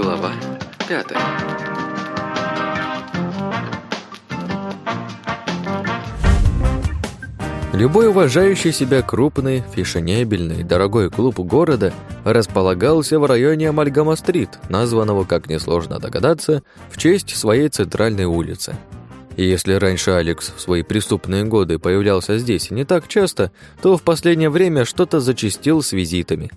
Глава пятая. Любой уважающий себя крупный, фешенебельный, дорогой клуб города располагался в районе Амальгама-стрит, названного, как несложно догадаться, в честь своей центральной улицы. И если раньше Алекс в свои преступные годы появлялся здесь не так часто, то в последнее время что-то зачастил с визитами.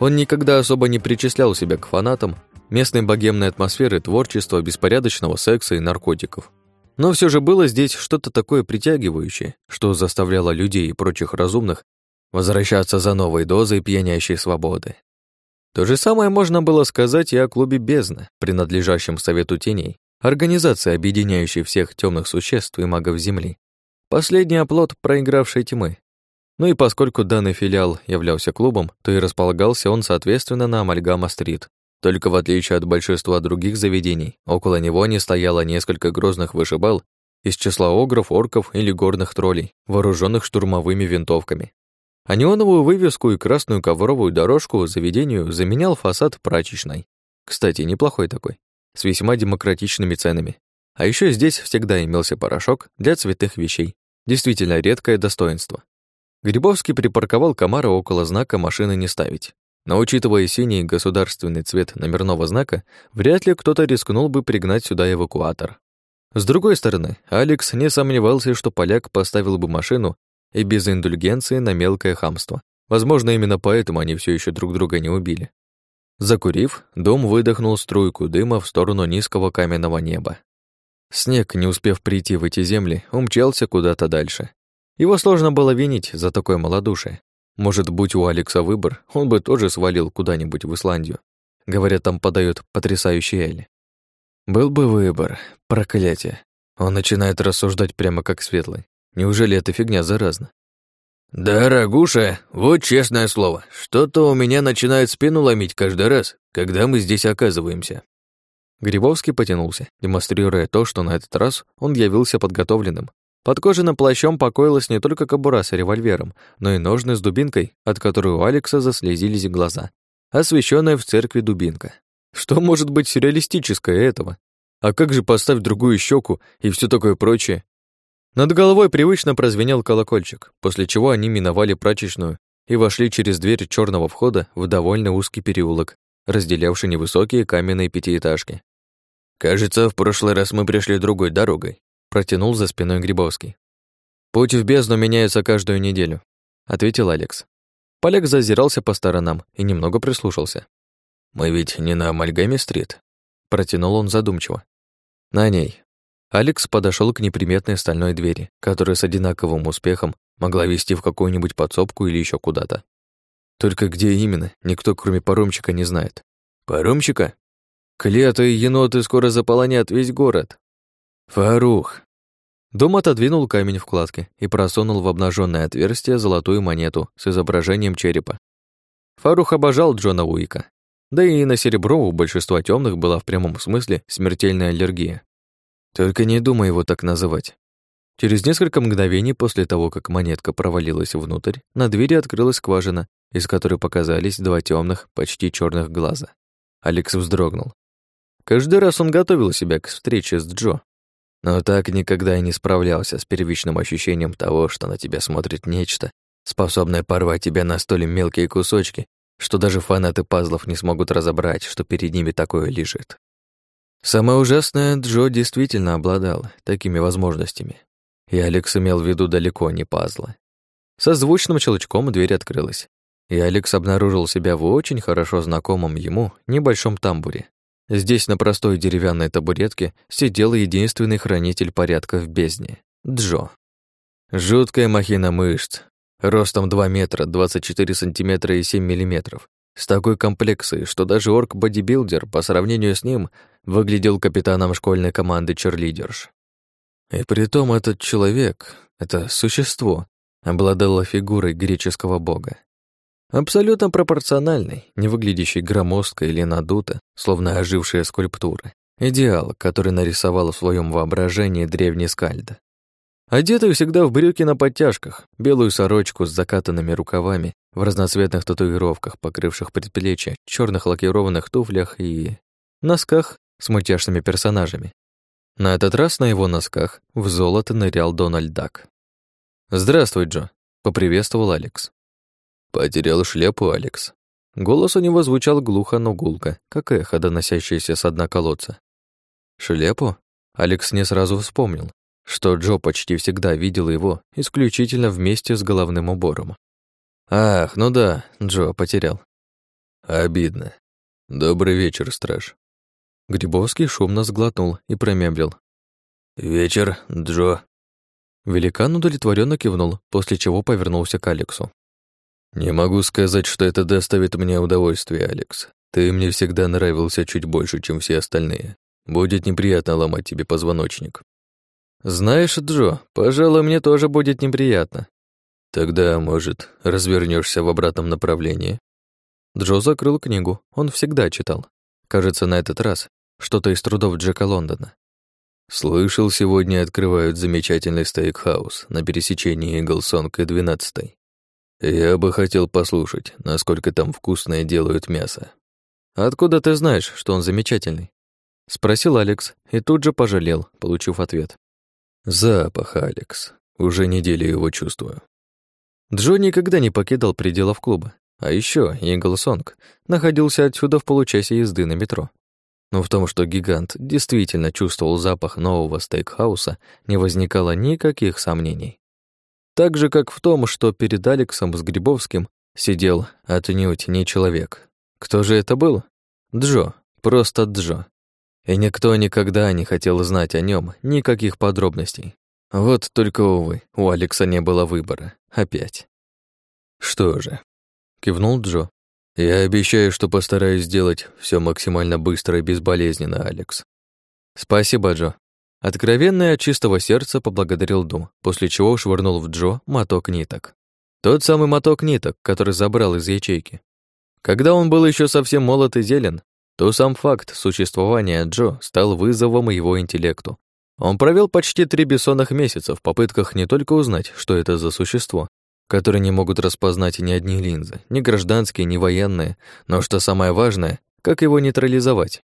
Он никогда особо не причислял себя к фанатам местной богемной атмосферы, творчества, беспорядочного секса и наркотиков. Но все же было здесь что-то такое притягивающее, что заставляло людей и прочих разумных возвращаться за новой дозой пьянящей свободы. То же самое можно было сказать и о клубе «Бездна», принадлежащем Совету Теней, организации, объединяющей всех темных существ и магов Земли. Последний оплот проигравшей тьмы. Ну и поскольку данный филиал являлся клубом, то и располагался он, соответственно, на Амальгама-стрит, только в отличие от большинства других заведений, около него не стояло несколько грозных вышибал из числа огров, орков или горных троллей, вооруженных штурмовыми винтовками. А неоновую вывеску и красную ковровую дорожку заведению заменял фасад прачечной. Кстати, неплохой такой, с весьма демократичными ценами. А еще здесь всегда имелся порошок для цветных вещей. Действительно редкое достоинство. Грибовский припарковал комара около знака «Машины не ставить». Но учитывая синий государственный цвет номерного знака, вряд ли кто-то рискнул бы пригнать сюда эвакуатор. С другой стороны, Алекс не сомневался, что поляк поставил бы машину и без индульгенции на мелкое хамство. Возможно, именно поэтому они все еще друг друга не убили. Закурив, дом выдохнул струйку дыма в сторону низкого каменного неба. Снег, не успев прийти в эти земли, умчался куда-то дальше. Его сложно было винить за такое малодушие. Может, будь у Алекса выбор, он бы тоже свалил куда-нибудь в Исландию. Говорят, там подают потрясающий эль. Был бы выбор, проклятие. Он начинает рассуждать прямо как светлый. Неужели эта фигня заразна? «Да, Рагуша, вот честное слово, что-то у меня начинает спину ломить каждый раз, когда мы здесь оказываемся». Грибовский потянулся, демонстрируя то, что на этот раз он явился подготовленным. Под кожаным плащом покоилась не только кобура с револьвером, но и ножны с дубинкой, от которой у Алекса заслезились глаза. Освещенная в церкви дубинка. Что может быть сюрреалистическое этого? А как же поставить другую щеку и все такое прочее? Над головой привычно прозвенел колокольчик, после чего они миновали прачечную и вошли через дверь черного входа в довольно узкий переулок, разделявший невысокие каменные пятиэтажки. «Кажется, в прошлый раз мы пришли другой дорогой», протянул за спиной Грибовский. «Путь в бездну меняется каждую неделю», — ответил Алекс. Поляк зазирался по сторонам и немного прислушался. «Мы ведь не на Амальгаме-стрит», — протянул он задумчиво. «На ней». Алекс подошел к неприметной стальной двери, которая с одинаковым успехом могла вести в какую-нибудь подсобку или еще куда-то. Только где именно, никто, кроме паромчика, не знает. «Паромчика?» «Клеты и еноты скоро заполонят весь город», «Фарух!» Дом отодвинул камень вкладки и просунул в обнаженное отверстие золотую монету с изображением черепа. Фарух обожал Джона Уика. Да и на серебро у большинства темных была в прямом смысле смертельная аллергия. Только не думай его так называть. Через несколько мгновений после того, как монетка провалилась внутрь, на двери открылась скважина, из которой показались два темных, почти черных глаза. Алекс вздрогнул. Каждый раз он готовил себя к встрече с Джо, но так никогда и не справлялся с первичным ощущением того, что на тебя смотрит нечто, способное порвать тебя на столь мелкие кусочки, что даже фанаты пазлов не смогут разобрать, что перед ними такое лежит. Самое ужасное, Джо действительно обладал такими возможностями. И Алекс имел в виду далеко не пазлы. Со звучным щелчком дверь открылась, и Алекс обнаружил себя в очень хорошо знакомом ему небольшом тамбуре. Здесь на простой деревянной табуретке сидел единственный хранитель порядка в бездне — Джо. Жуткая махина мышц, ростом 2 метра, 24 сантиметра и 7 миллиметров, с такой комплексой, что даже орк-бодибилдер по сравнению с ним выглядел капитаном школьной команды черлидерш. И притом этот человек, это существо, обладало фигурой греческого бога. Абсолютно пропорциональный, не выглядящий громоздко или надуто, словно ожившая скульптура. Идеал, который нарисовал в своем воображении древний скальд. Одетый всегда в брюки на подтяжках, белую сорочку с закатанными рукавами, в разноцветных татуировках, покрывших предплечья, черных лакированных туфлях и... носках с мультяшными персонажами. На этот раз на его носках в золото нырял Дональд Дак. «Здравствуй, Джо», — поприветствовал Алекс. «Потерял шляпу, Алекс». Голос у него звучал глухо, но гулко, как эхо, доносящееся с дна колодца. «Шляпу?» Алекс не сразу вспомнил, что Джо почти всегда видел его исключительно вместе с головным убором. «Ах, ну да, Джо потерял». «Обидно. Добрый вечер, страж». Грибовский шумно сглотнул и промямлил. «Вечер, Джо». Великан удовлетворенно кивнул, после чего повернулся к Алексу. «Не могу сказать, что это доставит мне удовольствие, Алекс. Ты мне всегда нравился чуть больше, чем все остальные. Будет неприятно ломать тебе позвоночник». «Знаешь, Джо, пожалуй, мне тоже будет неприятно». «Тогда, может, развернешься в обратном направлении?» Джо закрыл книгу, он всегда читал. Кажется, на этот раз что-то из трудов Джека Лондона. Слышал, сегодня открывают замечательный стейкхаус на пересечении Иглсонг и 12 Я бы хотел послушать, насколько там вкусное делают мясо. Откуда ты знаешь, что он замечательный? Спросил Алекс и тут же пожалел, получив ответ. Запах, Алекс. Уже неделю его чувствую. Джо никогда не покидал пределов клуба. А еще Иглсонг находился отсюда в получасе езды на метро. Но в том, что гигант действительно чувствовал запах нового стейкхауса, не возникало никаких сомнений. Так же, как в том, что перед Алексом с Грибовским сидел отнюдь не человек. Кто же это был? Джо, просто Джо. И никто никогда не хотел знать о нем никаких подробностей. Вот только, увы, у Алекса не было выбора. Опять. Что же, кивнул Джо, я обещаю, что постараюсь сделать все максимально быстро и безболезненно, Алекс. Спасибо, Джо. Откровенно от чистого сердца поблагодарил Дум, после чего швырнул в Джо моток ниток. Тот самый моток ниток, который забрал из ячейки. Когда он был еще совсем молод и зелен, то сам факт существования Джо стал вызовом его интеллекту. Он провел почти три бессонных месяца в попытках не только узнать, что это за существо, которые не могут распознать ни одни линзы, ни гражданские, ни военные, но что самое важное, как его нейтрализовать.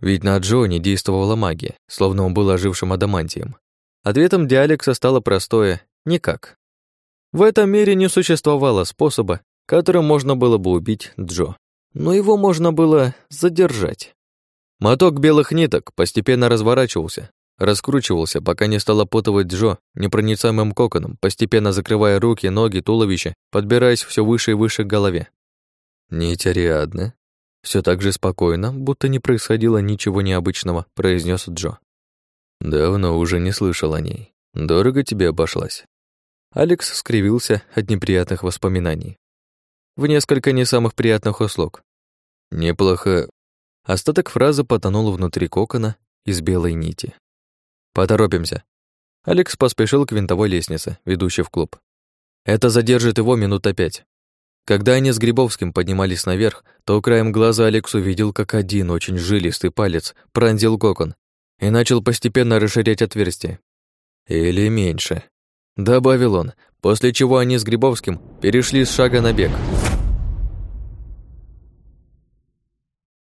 Ведь на Джоне действовала магия, словно он был ожившим адамантием. Ответом Диалекса стало простое «никак». В этом мире не существовало способа, которым можно было бы убить Джо, но его можно было задержать. Моток белых ниток постепенно разворачивался, Раскручивался, пока не стал опутывать Джо непроницаемым коконом, постепенно закрывая руки, ноги, туловище, подбираясь все выше и выше к голове. «Нить Ариадны», все так же спокойно, будто не происходило ничего необычного, произнес Джо. «Давно уже не слышал о ней. Дорого тебе обошлась». Алекс скривился от неприятных воспоминаний. В несколько не самых приятных услуг. «Неплохо...» Остаток фразы потонул внутри кокона из белой нити. «Поторопимся». Алекс поспешил к винтовой лестнице, ведущей в клуб. Это задержит его минут опять. Когда они с Грибовским поднимались наверх, то краем глаза Алекс увидел, как один очень жилистый палец пронзил кокон и начал постепенно расширять отверстие. Или меньше. Добавил он, после чего они с Грибовским перешли с шага на бег.